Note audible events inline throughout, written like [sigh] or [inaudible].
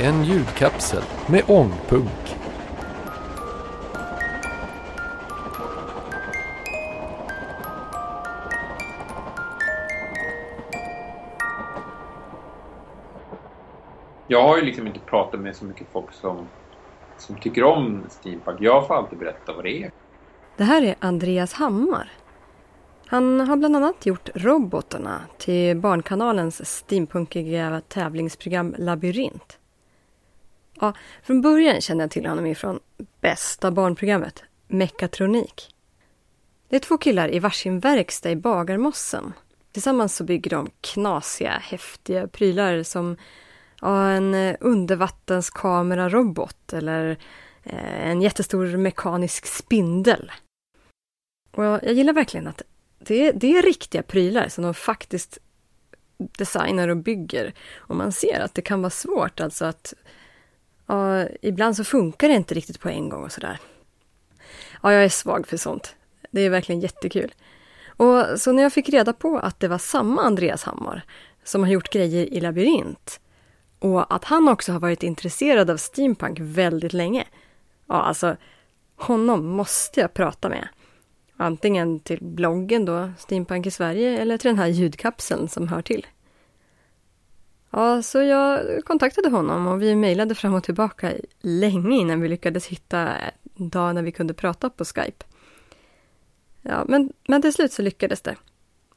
En ljudkapsel med ångpunk. Jag har ju liksom inte pratat med så mycket folk som, som tycker om steampunk. Jag får alltid berätta vad det är. Det här är Andreas Hammar. Han har bland annat gjort robotarna till Barnkanalens steampunkiga tävlingsprogram Labyrint. Ja, från början kände jag till honom ifrån bästa barnprogrammet, Mekatronik. Det är två killar i varsin verkstad i Bagarmossen. Tillsammans så bygger de knasiga, häftiga prylar som ja, en eh, undervattenskamerarobot eller eh, en jättestor mekanisk spindel. Och jag gillar verkligen att det, det är riktiga prylar som de faktiskt designar och bygger. Och man ser att det kan vara svårt, alltså att och ibland så funkar det inte riktigt på en gång och sådär. Ja, jag är svag för sånt. Det är verkligen jättekul. Och så när jag fick reda på att det var samma Andreas Hammar som har gjort grejer i Labyrint och att han också har varit intresserad av steampunk väldigt länge. Ja, alltså honom måste jag prata med. Antingen till bloggen då, Steampunk i Sverige, eller till den här ljudkapseln som hör till. Ja, så jag kontaktade honom och vi mejlade fram och tillbaka länge innan vi lyckades hitta en dag när vi kunde prata på Skype. Ja, men, men till slut så lyckades det.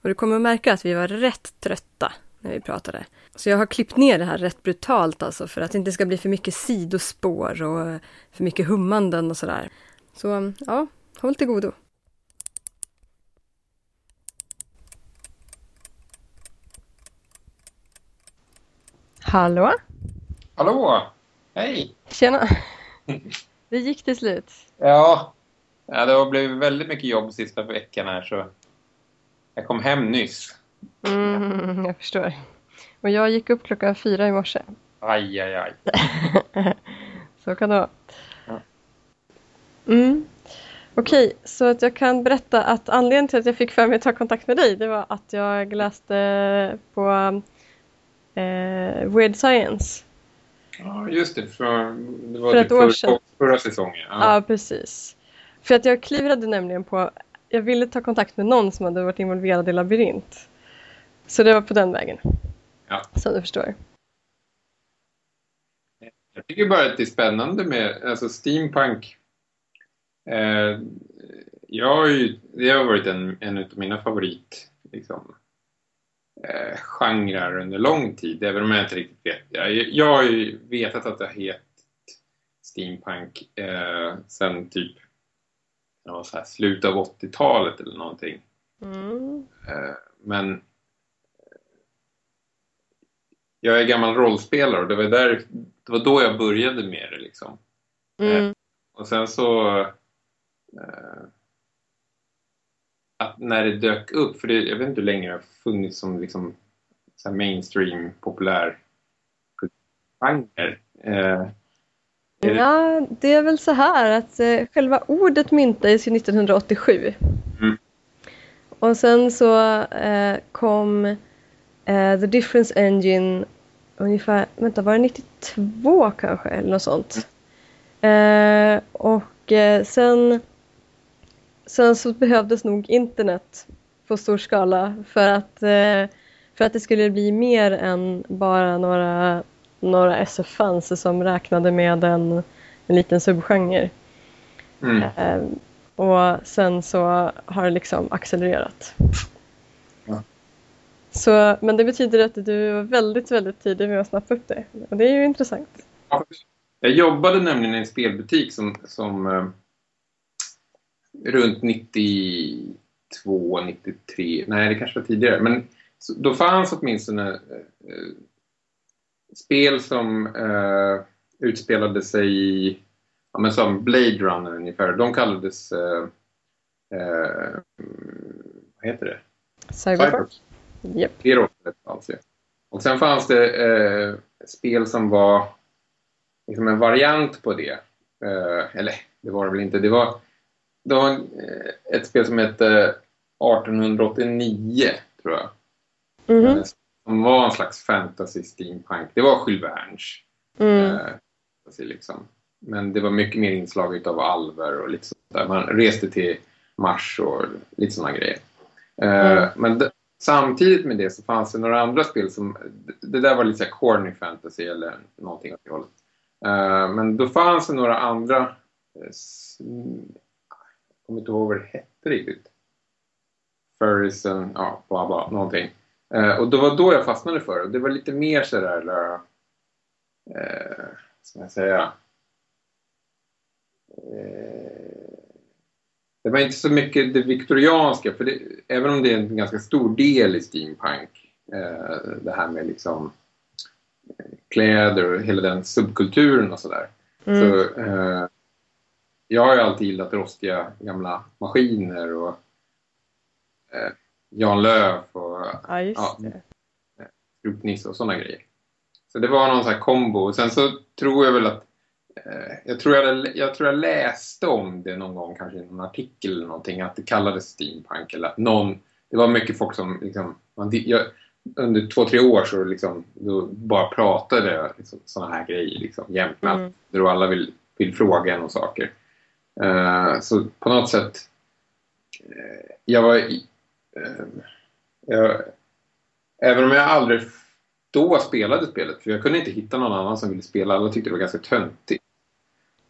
Och du kommer att märka att vi var rätt trötta när vi pratade. Så jag har klippt ner det här rätt brutalt alltså för att det inte ska bli för mycket sidospår och för mycket hummanden och sådär. Så ja, håll till godo. Hallå? Hallå! Hej! Tjena! [laughs] Det gick till slut. Ja, ja det har blivit väldigt mycket jobb sista veckan här så jag kom hem nyss. Mm, jag förstår. Och jag gick upp klockan fyra i morse. Aj, aj, aj. [laughs] Så kan det vara. Mm. Okej, så att jag kan berätta att anledningen till att jag fick för mig att ta kontakt med dig det var att jag läste på eh, Weird Science. Ja, just det. För, det var För typ ett år förra, sedan. förra säsongen. Ja. Ja. precis. För att jag klurade nämligen på, jag ville ta kontakt med någon som hade varit involverad i labyrint. Så det var på den vägen. Ja. Som du förstår. Jag tycker bara att det är spännande med alltså steampunk. Eh, jag har ju, det har varit en, en av mina favorit liksom, eh, genrer under lång tid, även om jag inte riktigt vet. Jag, jag har ju vetat att det har hetat steampunk eh, sen typ ja, så här, slutet av 80-talet eller någonting. Mm. Eh, men jag är gammal rollspelare och det var, där, det var då jag började med det. Liksom. Mm. Och sen så... Att när det dök upp, för det, jag vet inte hur länge det har funnits som liksom, så mainstream, populär genre. Eh, det- Ja, det är väl så här att eh, själva ordet myntades ju 1987. Mm. Och sen så eh, kom eh, The Difference Engine ungefär, vänta var det 92 kanske eller något sånt. Eh, och eh, sen, sen så behövdes nog internet på stor skala för att, eh, för att det skulle bli mer än bara några några SF-fans som räknade med en, en liten subgenre. mm. Eh, och sen så har det liksom accelererat. Ja. Så, men det betyder att du var väldigt, väldigt tidig med att snappa upp det. Och det är ju intressant. Jag jobbade nämligen i en spelbutik som, som eh, runt 92, 93, nej det kanske var tidigare, men då fanns åtminstone eh, spel som eh, utspelade sig i, ja, men som Blade Runner ungefär, de kallades, eh, eh, vad heter det? Cyberpunk? Japp. Det rollspelet alltså. Och sen fanns det eh, spel som var liksom en variant på det. Eh, eller det var det väl inte. Det var, det var eh, ett spel som hette 1889 tror jag. Eh, Som var en slags fantasy steampunk. Det var Jules Verne's. Mm. Eh, liksom. Men det var mycket mer inslag av alver och lite sånt där. Man reste till Mars och lite sådana grejer. Eh, Mm. Men samtidigt med det så fanns det några andra spel som... Det där var lite så corny fantasy eller någonting åt det hållet. Eh, Men då fanns det några andra... kommer inte ihåg vad det hette riktigt. Furrisen, ja, bla bla, någonting. Eh, och det var då jag fastnade för det. Det var lite mer sådär... Eh, eh, ska jag säga? Eh, det var inte så mycket det viktorianska, för det, även om det är en ganska stor del i steampunk, eh, det här med liksom eh, kläder och hela den subkulturen och sådär. Mm. Så, eh, jag har ju alltid gillat rostiga gamla maskiner och eh, Jan Löf och Ja, Ja. och sådana grejer. Så det var någon sån här kombo. Och sen så tror jag väl att eh, jag, tror jag, jag tror jag läste om det någon gång, kanske i någon artikel eller någonting, att det kallades steampunk eller att någon, det var mycket folk som liksom, man, jag, under två, tre år så liksom, då bara pratade liksom, sådana här grejer liksom, jämt med Mm. där alla vill, vill fråga en om saker. Eh, så på något sätt, eh, jag var eh, jag, även om jag aldrig då spelade spelet, för jag kunde inte hitta någon annan som ville spela, alla tyckte det var ganska töntigt.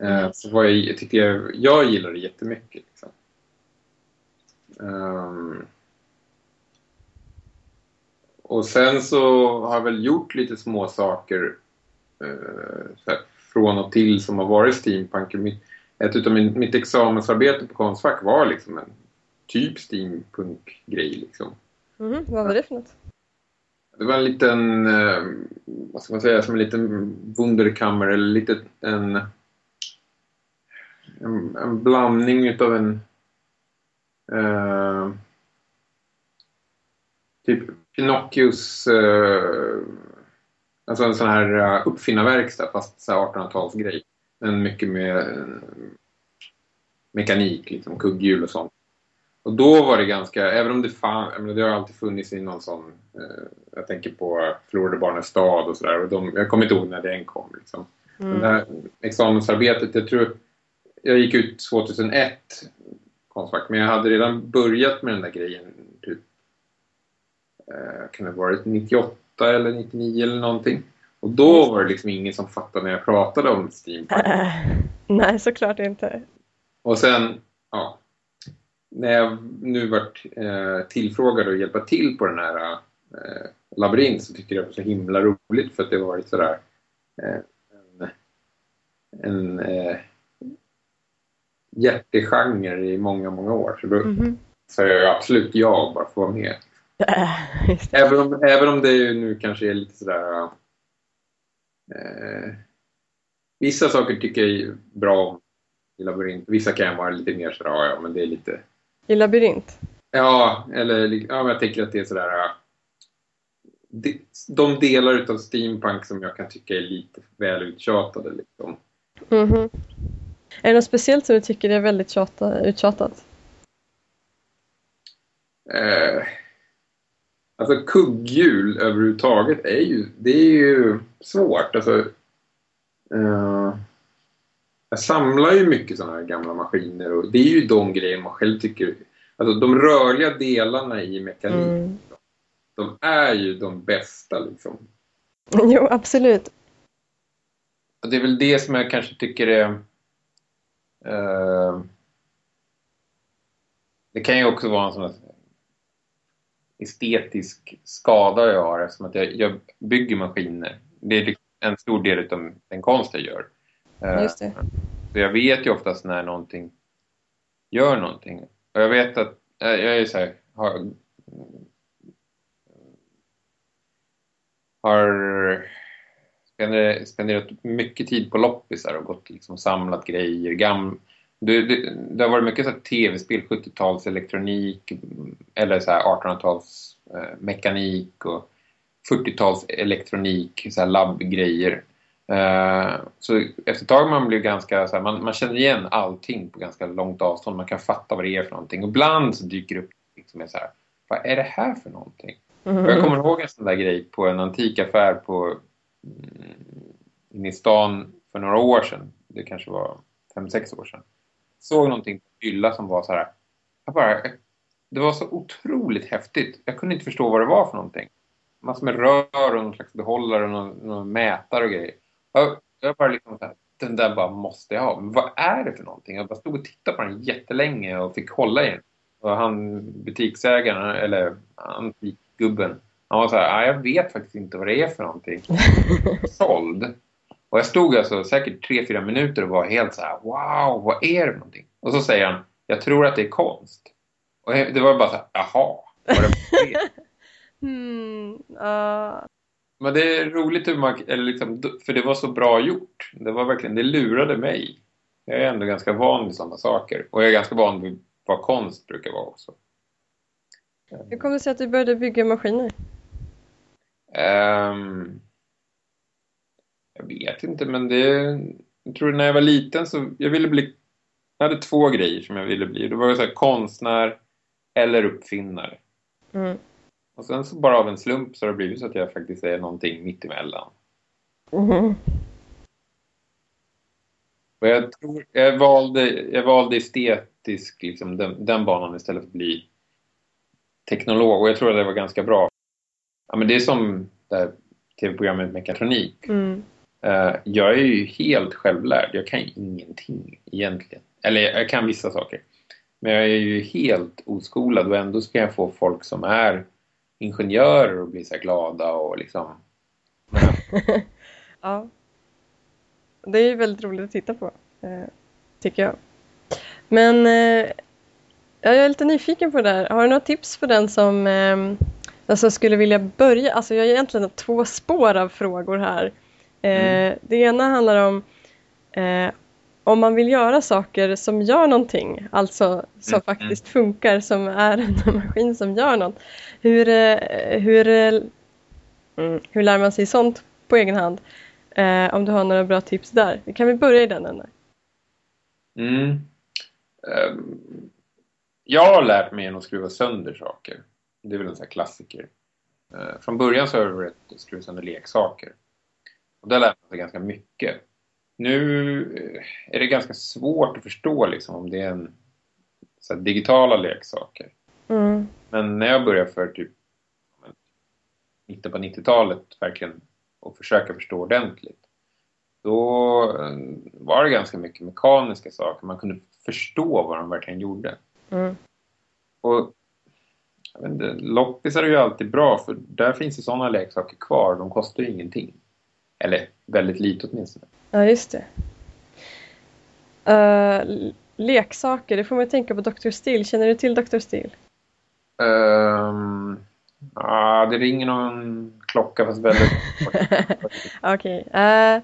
Mm. så var jag, jag, tyckte jag, jag gillade det jättemycket. Liksom. Ehm, och sen så har jag väl gjort lite små saker så här, från och till som har varit steampunk. Mitt, ett utav min, mitt examensarbete på Konstfack var liksom en typ steampunk-grej. Liksom. Mhm, Vad var det för något? Det var en liten, eh, vad ska man säga, som en liten wunderkammer eller lite en, en, en blandning utav en eh, typ Pinocchios, eh, alltså en sån här uh, uppfinnarverkstad fast så här 1800-talsgrej. Men mycket med eh, mekanik, liksom kugghjul och sånt. Och då var det ganska, även om det fanns, det har alltid funnits i någon sån, eh, jag tänker på Förlorade barnens stad och sådär, och de, jag kommer inte ihåg när den kom. Liksom. Mm. Det här examensarbetet, jag tror, jag gick ut 2001, Konstfack, men jag hade redan börjat med den där grejen, typ, eh, kan det ha varit 98 eller 99 eller någonting. Och då var det liksom ingen som fattade när jag pratade om steampunk. [laughs] Nej, såklart inte. Och sen, ja, när jag nu varit eh, tillfrågad att hjälpa till på den här eh, labyrint så tyckte jag det var så himla roligt för att det varit sådär eh, en, en eh, hjärtegenre i många, många år. Så då Mhm. sa jag absolut ja bara få vara med. [laughs] Det. Även om, även om det ju nu kanske är lite sådär... Eh, vissa saker tycker jag är bra om i labyrint. Vissa kan vara lite mer sådär, ja, men det är lite... I labyrint? Ja, eller ja, jag tänker att det är sådär... De, de delar utav steampunk som jag kan tycka är lite väl uttjatade. Liksom. Mhm. Är det något speciellt som du tycker är väldigt tjata, uttjatat? Eh, alltså kugghjul överhuvudtaget är ju, det är ju svårt. Alltså, eh, jag samlar ju mycket sådana här gamla maskiner och det är ju de grejer man själv tycker, alltså de rörliga delarna i mekanik, Mm. de är ju de bästa liksom. [laughs] Jo, absolut. Och det är väl det som jag kanske tycker är... Eh, det kan ju också vara en sån här estetisk skada jag har eftersom att jag, jag bygger maskiner. Det är liksom en stor del av den konst jag gör. Eh, Just det. Så jag vet ju oftast när någonting gör någonting. Och jag vet att eh, jag är så här, har, har spenderat, spenderat mycket tid på loppisar och gått liksom samlat grejer. Gam, det, det, det har varit mycket tv-spel, 70-tals elektronik eller så här 1800-tals eh, mekanik och 40-tals elektronik, så labbgrejer. Eh, så efter ett tag man blir ganska så här, man, man känner igen allting på ganska långt avstånd. Man kan fatta vad det är för någonting. Och ibland så dyker det upp liksom så här, vad är det här för någonting? Och jag kommer ihåg en sån där grej på en antikaffär på mm, inne i stan för några år sedan. Det kanske var fem sex år sedan. Såg någonting på hylla som var så här. Jag bara, det var så otroligt häftigt. Jag kunde inte förstå vad det var för någonting. Massor med rör och någon slags behållare och någon, någon mätare och grejer. Jag, jag bara liksom så här, den där bara måste jag ha. Men vad är det för någonting? Jag bara stod och tittade på den jättelänge och fick hålla i den. Och han butiksägaren, eller antikgubben, han var så här, jag vet faktiskt inte vad det är för någonting. [laughs] Såld. Och jag stod alltså säkert tre fyra minuter och var helt så här, wow, vad är det för någonting? Och så säger han, jag tror att det är konst. Och det var bara så här, jaha, det? [laughs] hmm, uh. Men det är roligt hur man, eller liksom, för det var så bra gjort. Det var verkligen, det lurade mig. Jag är ändå ganska van vid sådana saker. Och jag är ganska van vid vad konst brukar vara också. Hur kommer det sig att du började bygga maskiner? Um, jag vet inte, men det... Jag tror när jag var liten så... Jag ville bli... Jag hade två grejer som jag ville bli. Det var så här, konstnär eller uppfinnare. Mm. Och sen så bara av en slump så har det blivit så att jag faktiskt är någonting mittemellan. Mm. Och jag tror... Jag valde, jag valde estetisk, liksom, den, den banan istället för att bli teknolog. Och jag tror att det var ganska bra. Ja, men det är som det här tv-programmet Mekatronik. Mm. Uh, jag är ju helt självlärd. Jag kan ingenting egentligen. Eller jag kan vissa saker. Men jag är ju helt oskolad och ändå ska jag få folk som är ingenjörer att bli så glada och liksom... [laughs] ja. Det är ju väldigt roligt att titta på, eh, tycker jag. Men eh, jag är lite nyfiken på det där. Har du några tips för den som alltså skulle vilja börja? Alltså jag har egentligen två spår av frågor här. Mm. Det ena handlar om eh, om man vill göra saker som gör någonting, alltså som mm. faktiskt funkar, som är [laughs] en maskin som gör något. Hur, eh, hur, mm, hur lär man sig sånt på egen hand? Eh, om du har några bra tips där. Kan vi börja i den änden? Mm. Um, jag har lärt mig att skruva sönder saker. Det är väl en sån här klassiker. Uh, från början så har jag skruva sönder leksaker. Och där lär man sig ganska mycket. Nu eh, är det ganska svårt att förstå liksom, om det är en så här, digitala leksaker. Mm. Men när jag började för typ mitten på 90-talet verkligen och försöka förstå ordentligt. Då eh, var det ganska mycket mekaniska saker. Man kunde förstå vad de verkligen gjorde. Mm. Och jag vet inte, loppisar är ju alltid bra för där finns ju sådana leksaker kvar. De kostar ju ingenting. Eller väldigt lite åtminstone. Ja, just det. Uh, leksaker, det får man tänka på Dr. Steel. Känner du till Dr. Steel? Um, ja, det ringer någon klocka fast väldigt [laughs] Okej. Okay. Uh,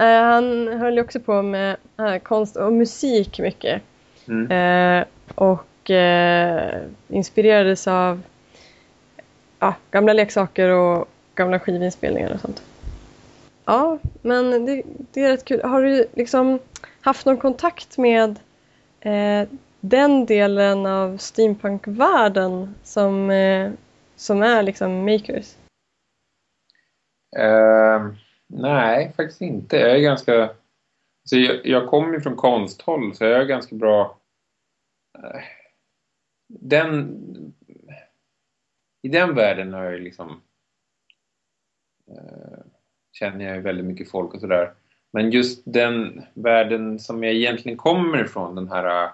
uh, han höll ju också på med uh, konst och musik mycket. Mm. och inspirerades av gamla leksaker och gamla skivinspelningar och sånt. Ja, men det, det, är rätt kul. Har du liksom haft någon kontakt med eh, den delen av steampunkvärlden som, eh, som är liksom makers? Uh, nej, faktiskt inte. Jag är ganska... Så jag, jag kommer ju från konsthåll så jag är ganska bra... Uh, den... I den världen har jag liksom... Uh, känner jag ju väldigt mycket folk och sådär. Men just den världen som jag egentligen kommer ifrån, den här eh,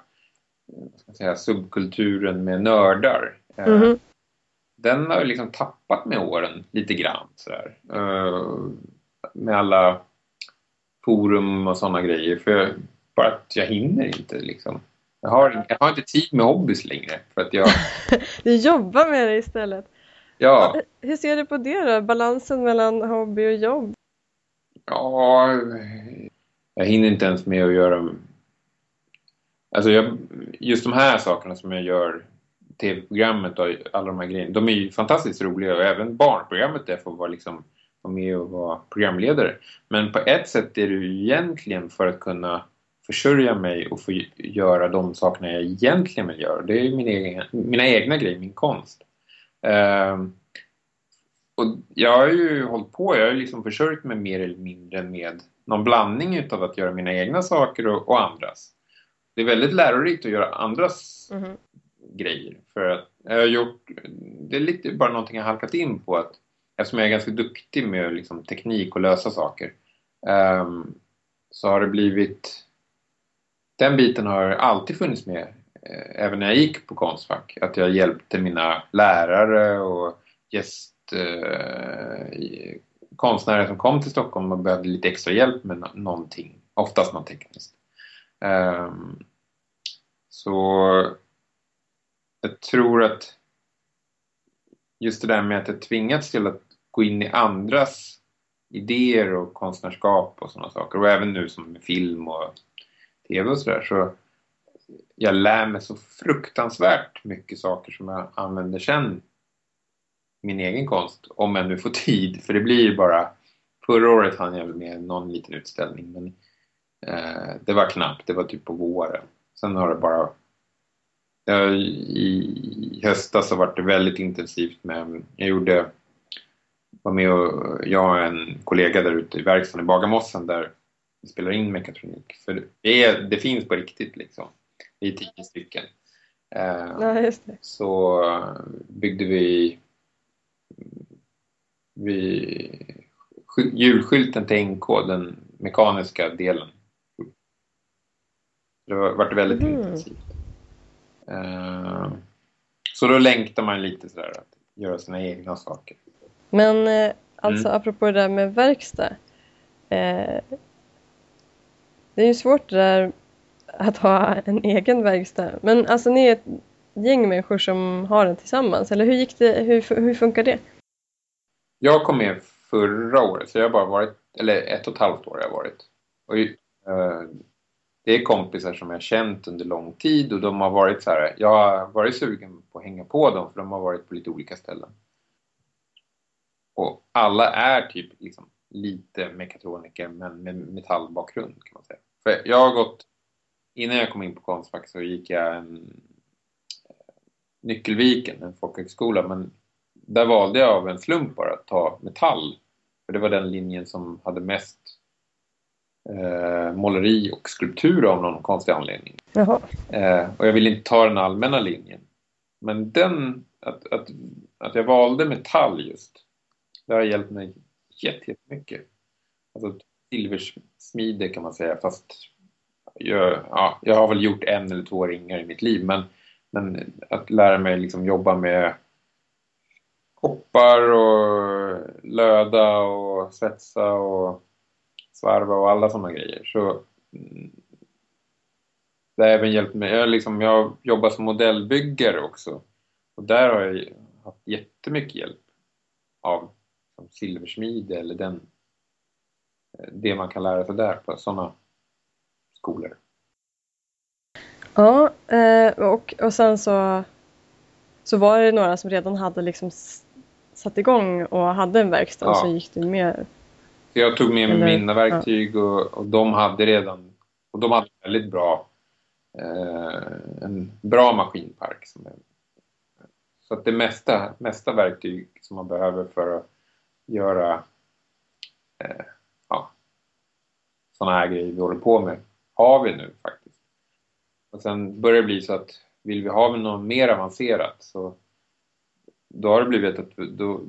säga, subkulturen med nördar. Mm -hmm. Den har liksom tappat med åren lite grann sådär. Eh, med alla forum och sådana grejer. För bara att jag hinner inte liksom. Jag har, jag har inte tid med hobbys längre. För att jag... [laughs] du jobbar med det istället. Ja. Hur ser du på det då? Balansen mellan hobby och jobb? Ja, jag hinner inte ens med att göra... Alltså jag, just de här sakerna som jag gör, tv-programmet och alla de här grejerna, de är ju fantastiskt roliga och även barnprogrammet där får vara liksom vara med och vara programledare. Men på ett sätt är det ju egentligen för att kunna försörja mig och få göra de sakerna jag egentligen vill göra. Det är min egen, mina egna grejer, min konst. Uh, och jag har ju hållit på, jag har liksom försörjt mig mer eller mindre med någon blandning utav att göra mina egna saker och, och andras. Det är väldigt lärorikt att göra andras Mhm. grejer. För att jag har gjort, det är lite bara någonting jag halkat in på. Att, eftersom jag är ganska duktig med liksom, teknik och lösa saker. ehm, så har det blivit... Den biten har alltid funnits med. eh, även när jag gick på Konstfack. Att jag hjälpte mina lärare och gäst... Eh, konstnärer som kom till Stockholm och behövde lite extra hjälp med no- någonting. Oftast något tekniskt. Ehm, så jag tror att just det där med att jag tvingats till att gå in i andras idéer och konstnärskap och sådana saker och även nu som med film och tv och sådär så jag lär mig så fruktansvärt mycket saker som jag använder sen min egen konst om jag nu får tid för det blir ju bara förra året hann jag med någon liten utställning men eh, det var knappt, det var typ på våren sen har det bara Ja, I höstas så var det väldigt intensivt med, jag gjorde, var med och, jag och en kollega där ute i verkstaden i Bagarmossen där vi spelar in mekatronik. För det, är, det finns på riktigt liksom. Det är tio stycken. Eh, Ja, så byggde vi, vi sky- julskylten till NK, den mekaniska delen. Det var, vart väldigt Mhm. intensivt. Eh, så då längtar man lite sådär att göra sina egna saker. Men eh, alltså Mm. apropå det där med verkstad. Eh, det är ju svårt det där att ha en egen verkstad. Men alltså ni är ett gäng människor som har den tillsammans. Eller hur gick det? Hur, hur funkar det? Jag kom med förra året, så jag har bara varit, eller ett och ett halvt år har jag varit. Och, eh, det är kompisar som jag har känt under lång tid och de har varit så här, jag har varit sugen på att hänga på dem för de har varit på lite olika ställen. Och alla är typ liksom lite mekatroniker men med metallbakgrund kan man säga. För jag har gått, innan jag kom in på Konstfack så gick jag en Nyckelviken, en folkhögskola, men där valde jag av en slump bara att ta metall. För det var den linjen som hade mest eh, måleri och skulptur av någon konstig anledning. Eh, och jag ville inte ta den allmänna linjen. Men den, att, att, att jag valde metall just, det har hjälpt mig jätte- jättemycket. Alltså silversmide kan man säga, fast jag, ja, jag har väl gjort en eller två ringar i mitt liv, men, men att lära mig liksom jobba med koppar och löda och svetsa och svarva och alla sådana grejer. Så mm, det har även hjälpt mig. Jag, liksom, jag jobbar som modellbyggare också. Och där har jag haft jättemycket hjälp av som silversmide eller den, eh, det man kan lära sig där på sådana skolor. Ja, eh, och, och sen så, så var det några som redan hade liksom satt igång och hade en verkstad Ja. så gick du med. Så jag tog med mig Eller- mina verktyg och, och de hade redan och de hade väldigt bra eh, en bra maskinpark. Som är, så att det mesta, mesta verktyg som man behöver för att göra eh, ja, sådana här grejer vi håller på med har vi nu faktiskt. Och sen börjar det bli så att vill vi ha något mer avancerat så då har det blivit att då,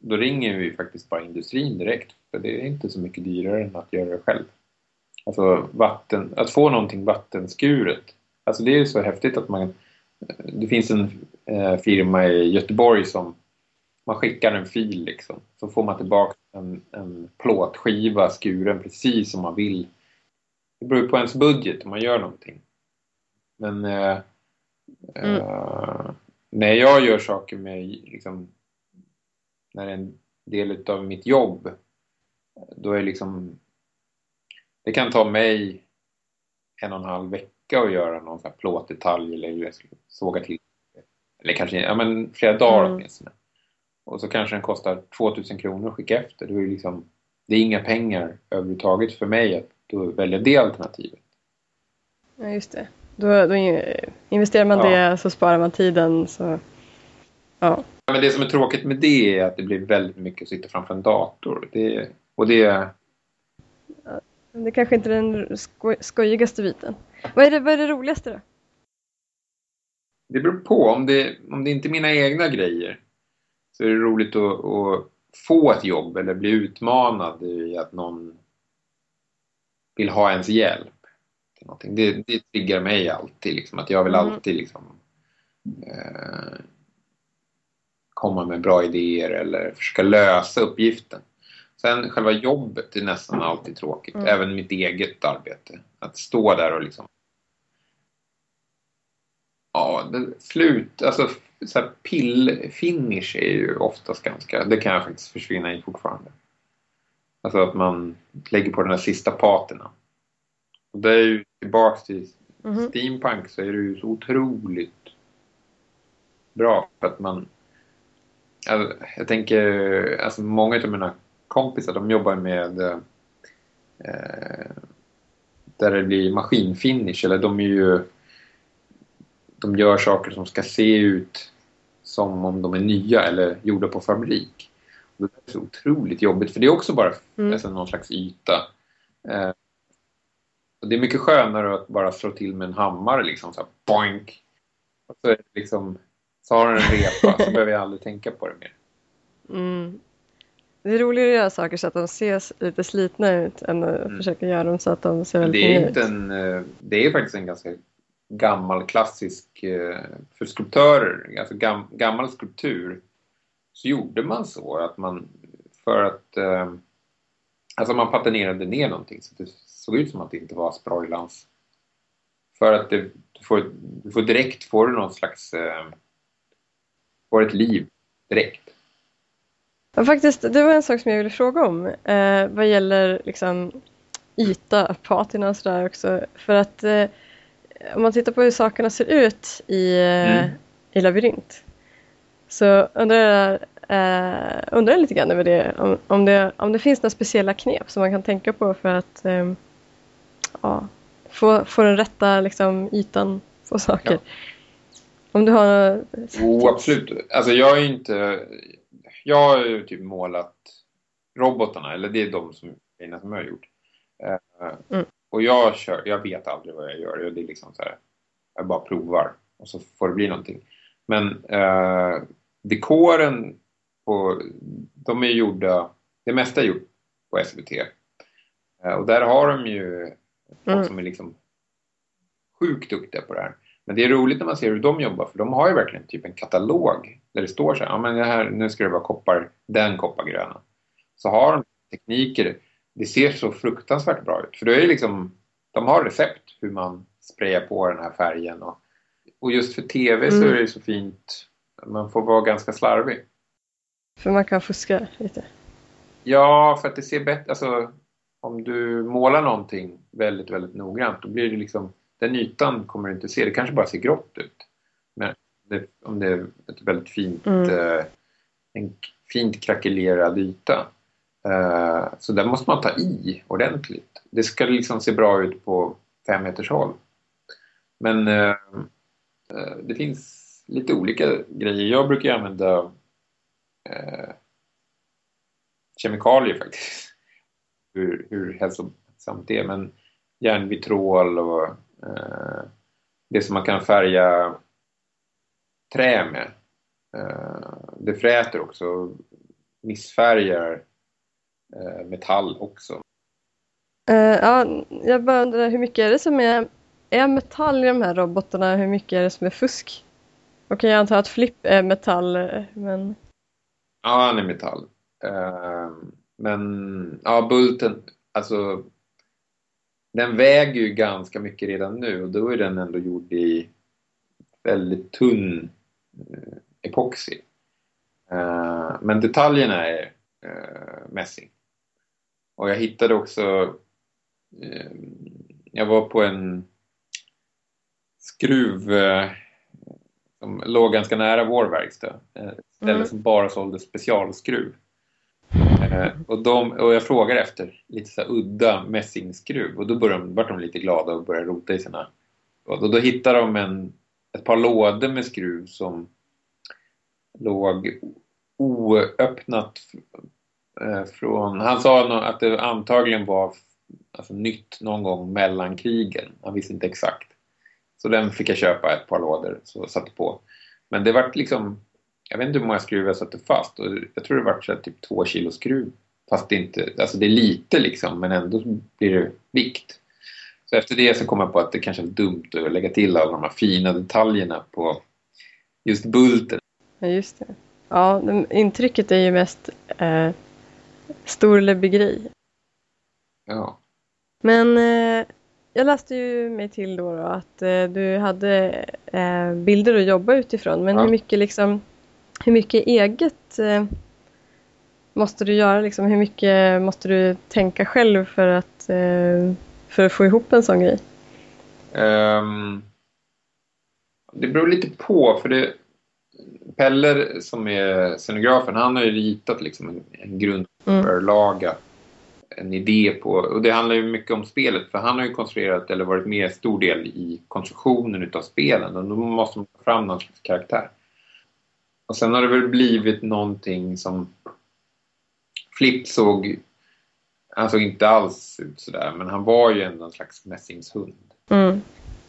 då ringer vi faktiskt bara industrin direkt. För det är inte så mycket dyrare än att göra det själv. Alltså vatten, att få någonting vattenskuret. Alltså det är ju så häftigt att man... Det finns en eh, firma i Göteborg som man skickar en fil liksom. Så får man tillbaka en, en plåtskiva skuren precis som man vill. Det beror på ens budget om man gör någonting. Men eh, Mm. eh, när jag gör saker med liksom, när det är en del av mitt jobb då är liksom det kan ta mig en och en halv vecka att göra någon sån här plåtdetalj eller såga till eller kanske ja, men flera dagar Mm. åtminstone. Och så kanske den kostar 2000 kronor att skicka efter. Det är, liksom, det är inga pengar överhuvudtaget för mig att då välja det alternativet. Ja, just det. Då, då in- investerar man Ja. det så sparar man tiden. Så, ja. Men det som är tråkigt med det är att det blir väldigt mycket att sitta framför en dator. Det, och det, Det kanske inte är den skoj, skojigaste biten. Vad är, det, vad är det roligaste då? Det beror på. Om det, om det inte är mina egna grejer så är det roligt att, att få ett jobb eller bli utmanad i att någon vill ha ens hjälp. Det, det triggar mig alltid. Liksom, att jag vill mm. alltid liksom, eh, komma med bra idéer eller försöka lösa uppgiften. Sen själva jobbet är nästan alltid tråkigt. Mm. Även mitt eget arbete. Att stå där och liksom... Ja, det, slut... Alltså så här pill-finish är ju oftast ganska... Det kan jag faktiskt försvinna i fortfarande. Alltså att man lägger på den här sista patina. Det är ju tillbaks till mm. steampunk så är det ju så otroligt bra för att man... Alltså, jag tänker, alltså många av mina kompisar de jobbar med eh, där det blir maskinfinish eller de är ju de gör saker som ska se ut som om de är nya eller gjorda på fabrik. Och det är så otroligt jobbigt för det är också bara mm. alltså, någon slags yta. Eh, det är mycket skönare att bara slå till med en hammare liksom så här, boink. Och så, är det liksom, så har den en repa så behöver jag aldrig tänka på det mer. Mm. Det är roligare att göra saker så att de ser lite slitna ut än att mm. försöka göra dem så att de ser väldigt det är inte ut. En, eh, det är faktiskt en ganska gammal klassisk, eh, för skulptörer, alltså gam, gammal skulptur, så gjorde man så att man, för att, eh, alltså man patenterade ner någonting så det såg ut som att det inte var sproilans. För att det, du, får, du får direkt, får du någon slags, får ett liv direkt. Ja, faktiskt, det var en sak som jag ville fråga om eh, vad gäller liksom, yta, patina och sådär också. För att eh, om man tittar på hur sakerna ser ut i, eh, mm. i labyrint så undrar jag, eh, undrar jag lite grann över det om, om det. om det finns några speciella knep som man kan tänka på för att eh, ja, få, få den rätta liksom, ytan på saker. Ja. Om du har några Jo, absolut. Alltså jag är inte jag har ju typ målat robotarna, eller det är de som, som jag har gjort. Uh, mm. Och jag, kör, jag vet aldrig vad jag gör. Det är liksom så här, jag bara provar och så får det bli någonting. Men uh, dekoren på, de är gjorda, det mesta är gjort på SVT. Eh, och där har de ju mm. som är liksom sjukt duktiga på det här. Men det är roligt när man ser hur de jobbar för de har ju verkligen typ en katalog där det står så här, ja men det här, nu ska det vara koppar, den koppargröna. Så har de tekniker, det ser så fruktansvärt bra ut. För då är det liksom, de har recept hur man sprayar på den här färgen. Och, och just för TV mm. så är det så fint, man får vara ganska slarvig. För man kan fuska lite? Ja, för att det ser bättre, alltså om du målar någonting väldigt, väldigt noggrant då blir det liksom den ytan kommer du inte se, det kanske bara ser grått ut. Men det, om det är ett väldigt fint, mm. eh, en fint krackelerad yta. Eh, så där måste man ta i ordentligt. Det ska liksom se bra ut på fem meters håll. Men eh, eh det finns lite olika grejer. Jag brukar använda eh, kemikalier faktiskt. Hur, hur hälsosamt det är. Men järnvitrol och Eh, det som man kan färga trä med. Eh, det fräter också, missfärgar eh, metall också. ja, jag bara undrar hur mycket är det som är, är metall i de här robotarna? Hur mycket är det som är fusk? Okej, jag antar att Flipp är metall, men... Ja, han är metall. Men ja, bulten, alltså den väger ju ganska mycket redan nu och då är den ändå gjord i väldigt tunn eh, epoxy. Eh, men detaljerna är eh, mässing. Och jag hittade också, eh, jag var på en skruv eh, som låg ganska nära vår verkstad. Ett ställe mm. som bara sålde specialskruv. Eh, och, de, och jag frågar efter lite så udda mässingskruv och då började de, vart de lite glada och började rota i sina... Och då, då hittade de en, ett par lådor med skruv som låg oöppnat eh, från... Han sa att det antagligen var alltså nytt någon gång mellan krigen. Han visste inte exakt. Så den fick jag köpa ett par lådor så satte på. Men det vart liksom, jag vet inte hur många skruvar jag satte fast och jag tror det vart så typ två kilo skruv. Fast det inte, alltså det är lite liksom men ändå blir det vikt. Så efter det så kom jag på att det kanske är dumt att lägga till alla de här fina detaljerna på just bulten. Ja, just det. Ja, intrycket är ju mest eh, storlebbigrej. Ja. Men eh, jag läste ju mig till då, då att eh, du hade eh, bilder att jobba utifrån. Men ja. hur mycket liksom, hur mycket eget eh, måste du göra? Liksom? Hur mycket måste du tänka själv för att, eh, för att få ihop en sån grej? Um, det beror lite på. för det Peller som är scenografen, han har ju ritat liksom en, en grundförlaga, mm. en idé på, och det handlar ju mycket om spelet för han har ju konstruerat eller varit med stor del i konstruktionen utav spelen och då måste man ta fram någon slags karaktär. Och sen har det väl blivit någonting som Flipp såg, han såg inte alls ut sådär men han var ju ändå en slags mässingshund. Mm.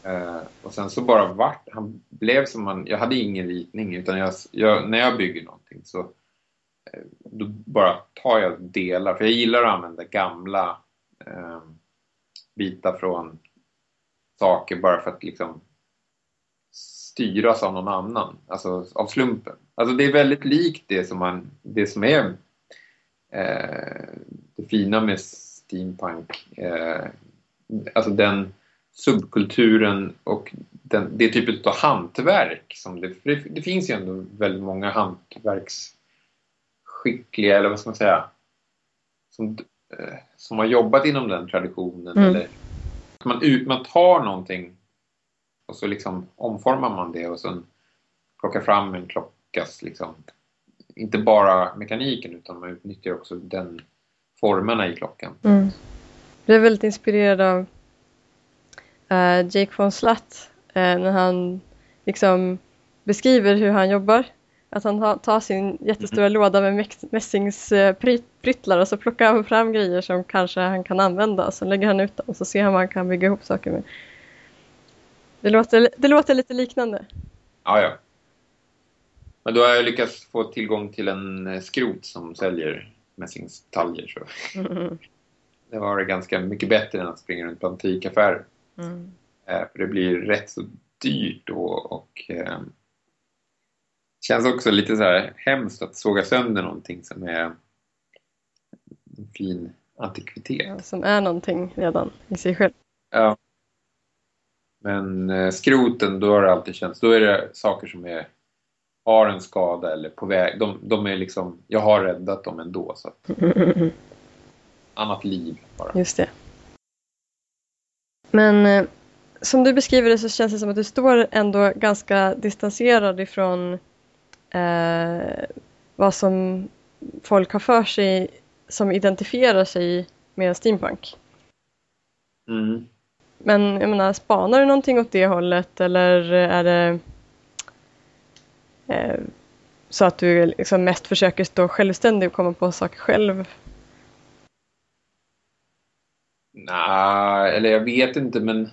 Uh, och sen så bara vart, han blev som man, jag hade ingen ritning utan jag, jag, när jag bygger någonting så uh, då bara tar jag delar, för jag gillar att använda gamla uh, bitar från saker bara för att liksom styras av någon annan, alltså av slumpen. Alltså det är väldigt likt det som, man, det som är det fina med steampunk. alltså den subkulturen och den, det typet av hantverk. Som det, det, det, finns ju ändå väldigt många hantverksskickliga, eller vad ska man säga, som, eh, som har jobbat inom den traditionen. Mm. Eller, man, ut, man tar någonting och så liksom omformar man det och sen plockar fram en klockas liksom, inte bara mekaniken utan man utnyttjar också den formerna i klockan. Mm. Jag är väldigt inspirerad av uh, Jake von Slatt uh, när han liksom beskriver hur han jobbar. Att han tar sin jättestora mm. låda med mässingspryttlar och så plockar han fram grejer som kanske han kan använda så lägger han ut dem och så ser han vad han kan bygga ihop saker med. Det låter, det låter lite liknande. Ja, ja. Men då har jag lyckats få tillgång till en eh, skrot som säljer mässingstaljer. Så. Mm. Det var ganska mycket bättre än att springa runt på antikaffärer. Mm. Eh, för det blir rätt så dyrt då och eh, känns också lite så här hemskt att såga sönder någonting som är en fin antikvitet. Ja, som är någonting redan i sig själv. Ja. Men eh, skroten, då har det alltid känts, då är det saker som är, har en skada eller på väg. De, de är liksom, jag har räddat dem ändå. Så att, [laughs] annat liv bara. Just det. Men eh, som du beskriver det så känns det som att du står ändå ganska distanserad ifrån eh, vad som folk har för sig som identifierar sig med steampunk. Mm. Men jag menar, spanar du någonting åt det hållet eller är det eh, så att du liksom mest försöker stå självständig och komma på saker själv? Nej, eller jag vet inte men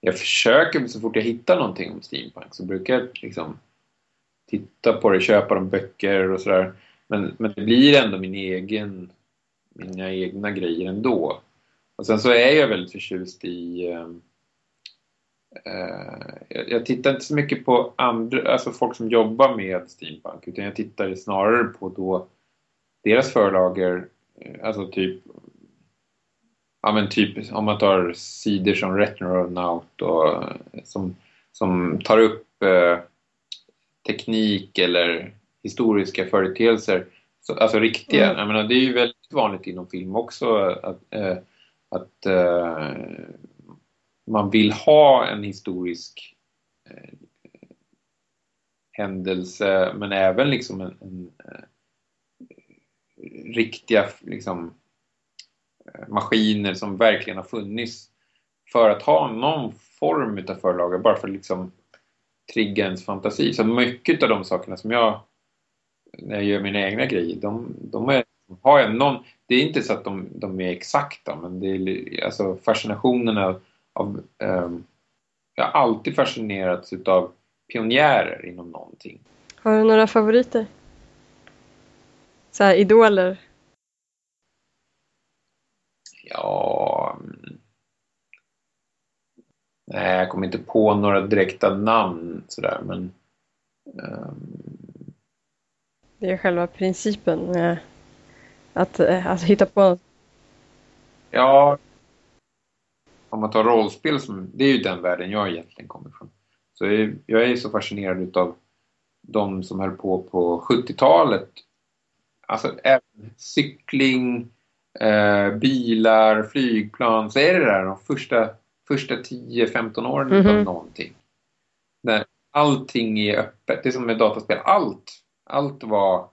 jag försöker så fort jag hittar någonting om steampunk så brukar jag liksom titta på det, köpa de böcker och sådär. Men, men det blir ändå min egen, mina egna grejer ändå. Och sen så är jag väldigt förtjust i uh, jag, jag, tittar inte så mycket på andra, alltså folk som jobbar med steampunk utan jag tittar snarare på då deras förlager, alltså typ ja men typ om man tar sidor som Retronaut och som, som tar upp eh, teknik eller historiska företeelser, så, alltså riktiga. Mm. Jag menar, det är ju väldigt vanligt inom film också att, eh, att eh, man vill ha en historisk eh, händelse men även liksom en, en eh, riktiga liksom, eh, maskiner som verkligen har funnits för att ha någon form av förlaga bara för att liksom trigga ens fantasi. Så mycket av de sakerna som jag, när jag gör mina egna grejer, de, de är, har jag någon, det är inte så att de, de är exakta, men det är alltså fascinationen av, av um, jag har alltid fascinerats av pionjärer inom någonting. Har du några favoriter? Så här, idoler? Ja... Mm. Nej, jag kommer inte på några direkta namn sådär, men... Um... Det är själva principen med att, eh, att hitta på Ja, om man tar rollspel som, det är ju den världen jag egentligen kommer ifrån. Så jag är så fascinerad utav de som höll på på 70-talet. Alltså även cykling, eh, bilar, flygplan. Så är det där de första, första 10-15 åren mm -hmm. av någonting. När allting är öppet. Det är som med dataspel. Allt, allt var...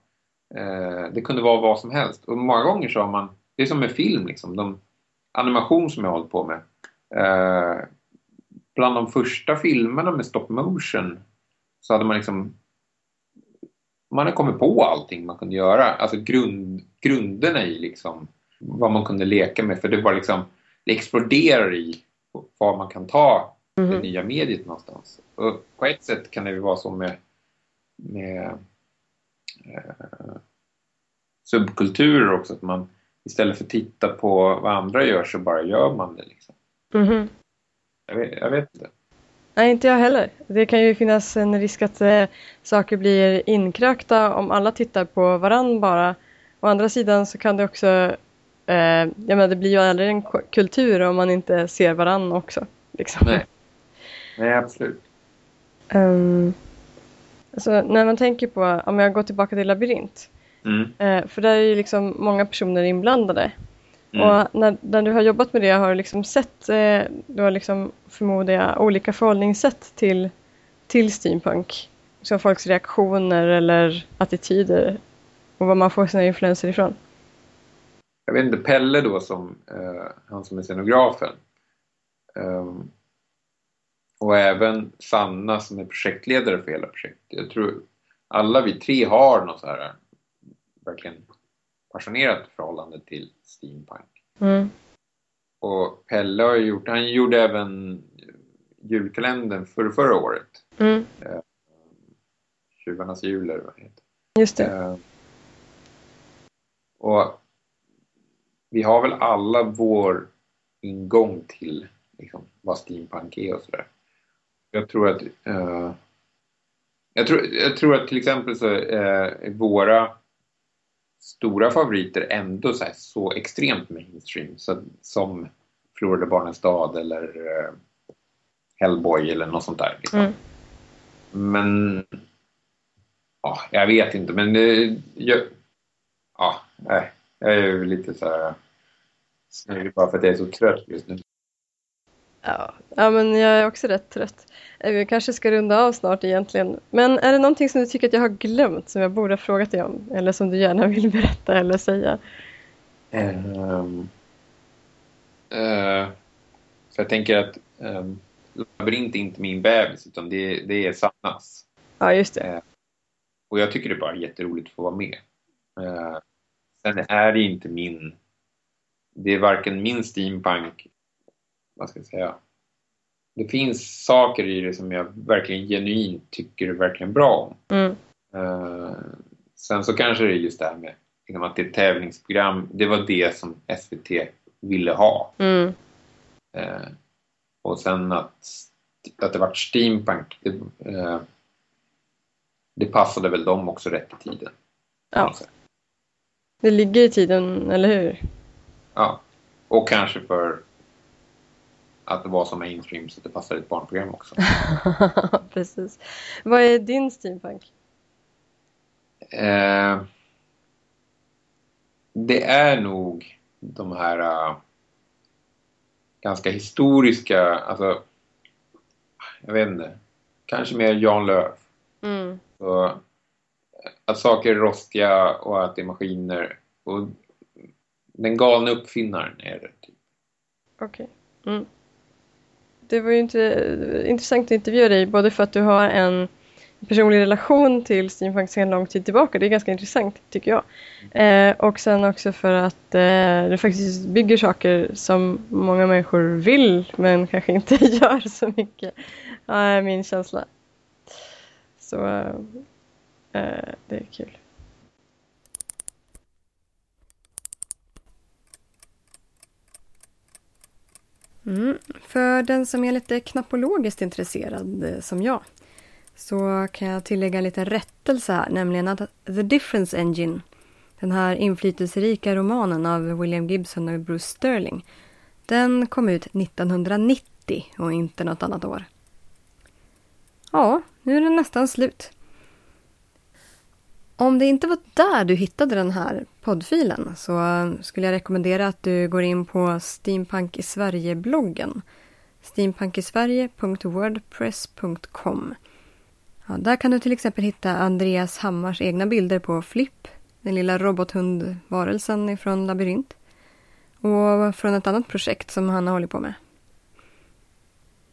Eh, det kunde vara vad som helst. Och många gånger så har man... Det är som med film liksom. De, animation som jag har hållit på med. Eh, bland de första filmerna med stop motion så hade man liksom man hade kommit på allting man kunde göra, alltså grund, grunderna i liksom vad man kunde leka med för det var liksom det exploderar i var man kan ta mm. det mhm. nya mediet någonstans. Och på ett sätt kan det ju vara så med, med eh, subkulturer också, att man istället för att titta på vad andra gör så bara gör man det. Liksom. Mm. Jag, vet, jag vet inte. Nej, inte jag heller. Det kan ju finnas en risk att eh, saker blir inkrökta om alla tittar på varann bara. Å andra sidan så kan det också, eh, jag menar det blir ju aldrig en kultur om man inte ser varann också. Liksom. Nej. Nej, absolut. Um, alltså, när man tänker på, om jag går tillbaka till labyrint. Mm. Eh, för där är ju liksom många personer inblandade. Mm. Och när, när, du har jobbat med det har du liksom sett, eh, du har liksom förmodar jag olika förhållningssätt till, till steampunk. Som folks reaktioner eller attityder och var man får sina influenser ifrån. Jag vet inte, Pelle då som, eh, han som är scenografen. Um, och även Sanna som är projektledare för hela projektet. Jag tror alla vi tre har något så här verkligen passionerat förhållande till steampunk. Mm. Och Pelle har gjort, han gjorde även julkalendern för förra året. Mm. Eh, Tjuvarnas jul eller vad det heter. Just det. Eh, och vi har väl alla vår ingång till liksom, vad steampunk är och sådär. Jag tror att eh, jag, tror, jag tror att till exempel så eh, våra stora favoriter ändå så, så extremt mainstream så, som Florida Barnens stad eller uh, Hellboy eller något sånt där. Liksom. Mm. Men ja, jag vet inte men uh, jag, ja, nej, jag är lite så här snurrig bara för att jag är så trött just nu. Ja, ja, men jag är också rätt trött. Eh, vi kanske ska runda av snart egentligen. Men är det någonting som du tycker att jag har glömt som jag borde ha frågat dig om? Eller som du gärna vill berätta eller säga? Um, uh, för jag tänker att um, labyrint är inte min bebis utan det, det är Sannas. Ja, just det. Uh, och jag tycker det är bara jätteroligt att få vara med. Uh, sen är det inte min... Det är varken min steampunk vad ska jag säga, det finns saker i det som jag verkligen genuint tycker verkligen bra om. Mm. Uh, sen så kanske det är just det här med liksom att det är ett tävlingsprogram, det var det som SVT ville ha. Mm. Uh, och sen att, att det vart steampunk, det, uh, det passade väl dem också rätt i tiden. Ja. Det ligger i tiden, eller hur? Ja, och kanske för att det var så mainstream så att det passade ett barnprogram också. [laughs] Precis. Vad är din steampunk? Eh, det är nog de här uh, ganska historiska, alltså jag vet inte, kanske mer Jan Lööf. Mm. Så, att saker är rostiga och att det är maskiner och den galna uppfinnaren är det. Typ. Okej. Okay. Mm det var ju inte, eh, intressant att intervjua dig både för att du har en personlig relation till steampunk sedan lång tid tillbaka. Det är ganska intressant tycker jag. Eh, och sen också för att eh, du faktiskt bygger saker som många människor vill men kanske inte [laughs] gör så mycket. Ja, är min känsla. Så eh, det är kul. Mm. För den som är lite knappologiskt intresserad eh, som jag så kan jag tillägga en liten rättelse här, nämligen att The Difference Engine, den här inflytelserika romanen av William Gibson och Bruce Sterling, den kom ut 1990 och inte något annat år. Ja, nu är den nästan slut. Om det inte var där du hittade den här poddfilen så skulle jag rekommendera att du går in på Steampunk i Sverige-bloggen. steampunkisverige.wordpress.com. ja, Där kan du till exempel hitta Andreas Hammars egna bilder på Flipp, den lilla robothundvarelsen ifrån Labyrint och från ett annat projekt som han har hållit på med.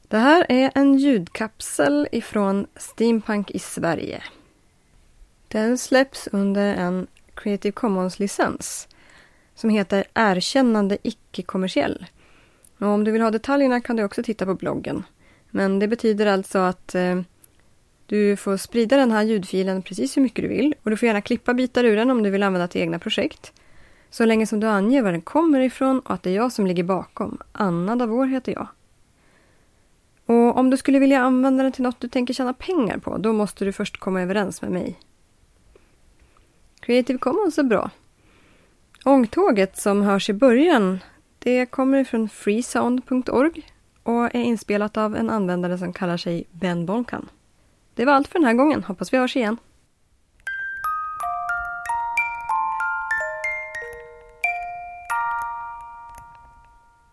Det här är en ljudkapsel ifrån Steampunk i Sverige. Den släpps under en Creative Commons-licens som heter Erkännande icke-kommersiell. Och om du vill ha detaljerna kan du också titta på bloggen. Men det betyder alltså att eh, du får sprida den här ljudfilen precis hur mycket du vill och du får gärna klippa bitar ur den om du vill använda till egna projekt. Så länge som du anger var den kommer ifrån och att det är jag som ligger bakom. Anna Davor heter jag. Och om du skulle vilja använda den till något du tänker tjäna pengar på, då måste du först komma överens med mig. Creative Commons är bra. Ångtåget som hörs i början, det kommer från freesound.org och är inspelat av en användare som kallar sig Ben Bonkan. Det var allt för den här gången. Hoppas vi hörs igen.